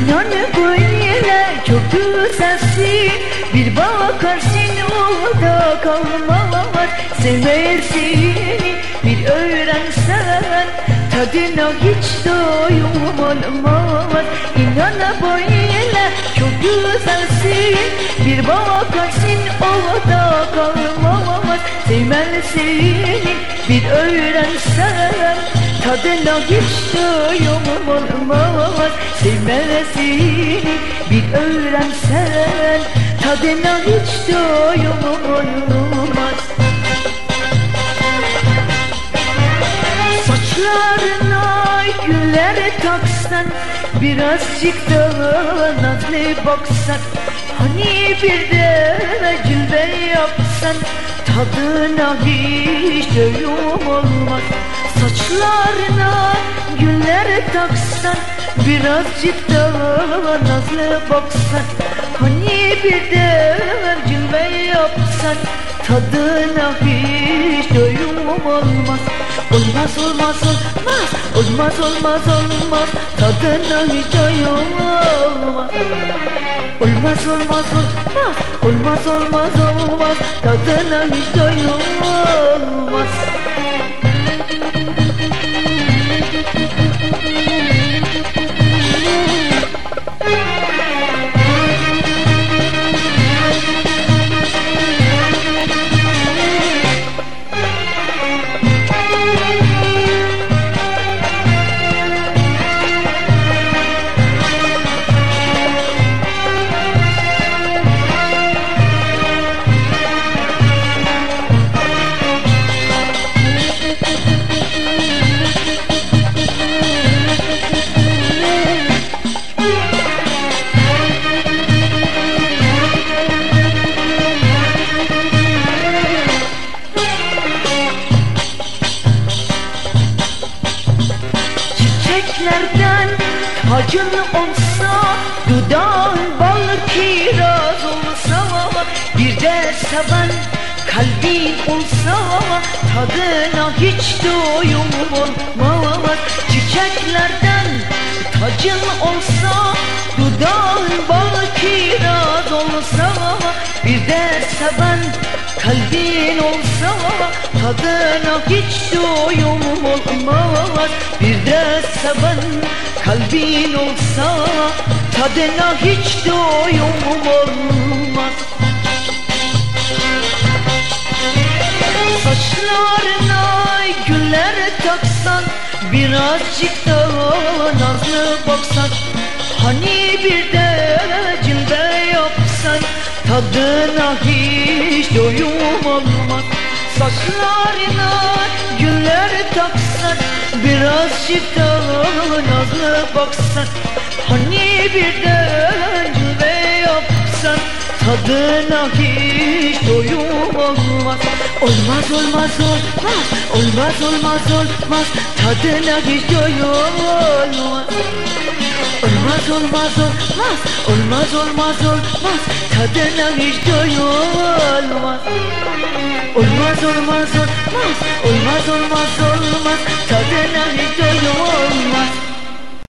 Dünyanı böyle çok güzelsin. Bir bakarsın orada kalmaz Sever seni bir öğrensen Tadına hiç doyum olmaz. İnana böyle çok güzelsin. Bir bakarsın orada kalmaz Sevmel seni bir öğrensen Tadına hiç doyum olmaz. Sevmezsin bir öğrensen Tadına hiç doyum olmaz. Saçlarına güller taksan Birazcık da nazlı baksan. Hani bir de cilve yapsan Tadına hiç doyum olmaz Saçlarına güller taksan Birazcık da nazlı baksan Hani bir de cilve yapsan Tadına hiç doyum olmaz Olmaz olmaz olmaz Olmaz olmaz olmaz. Tadına hiç doyum olmaz Olmaz olmaz olmaz. Olmaz olmaz olmaz. Tadına hiç doyum Çiçeklerden tacın olsa Dudağın bal kiraz olsa Bir de seven kalbin olsa Tadına hiç doyum olmaz Çiçeklerden tacın olsa Dudağın bal kiraz olsa Bir de seven kalbin olsa Tadına hiç doyum olmaz. Bir de seven kalbin olsa Tadına hiç doyum olmaz. Saçlarına güller taksan Birazcık da nazlı baksan. Hani bir de cilve yapsan Tadına hiç doyum olmaz. Saçlarına güller taksan Birazcık da nazlı baksan Hani bir de cilve yapsan Tadına hiç doyum olmaz. Olmaz olmaz olmaz. Olmaz olmaz olmaz. Tadına hiç doyum olmaz Olmaz olmaz olmaz. Olmaz olmaz olmaz. Tadına hiç doyum olmaz Olmaz olmaz. Olmaz Olmaz olmaz. Tadına hiç doyum olmaz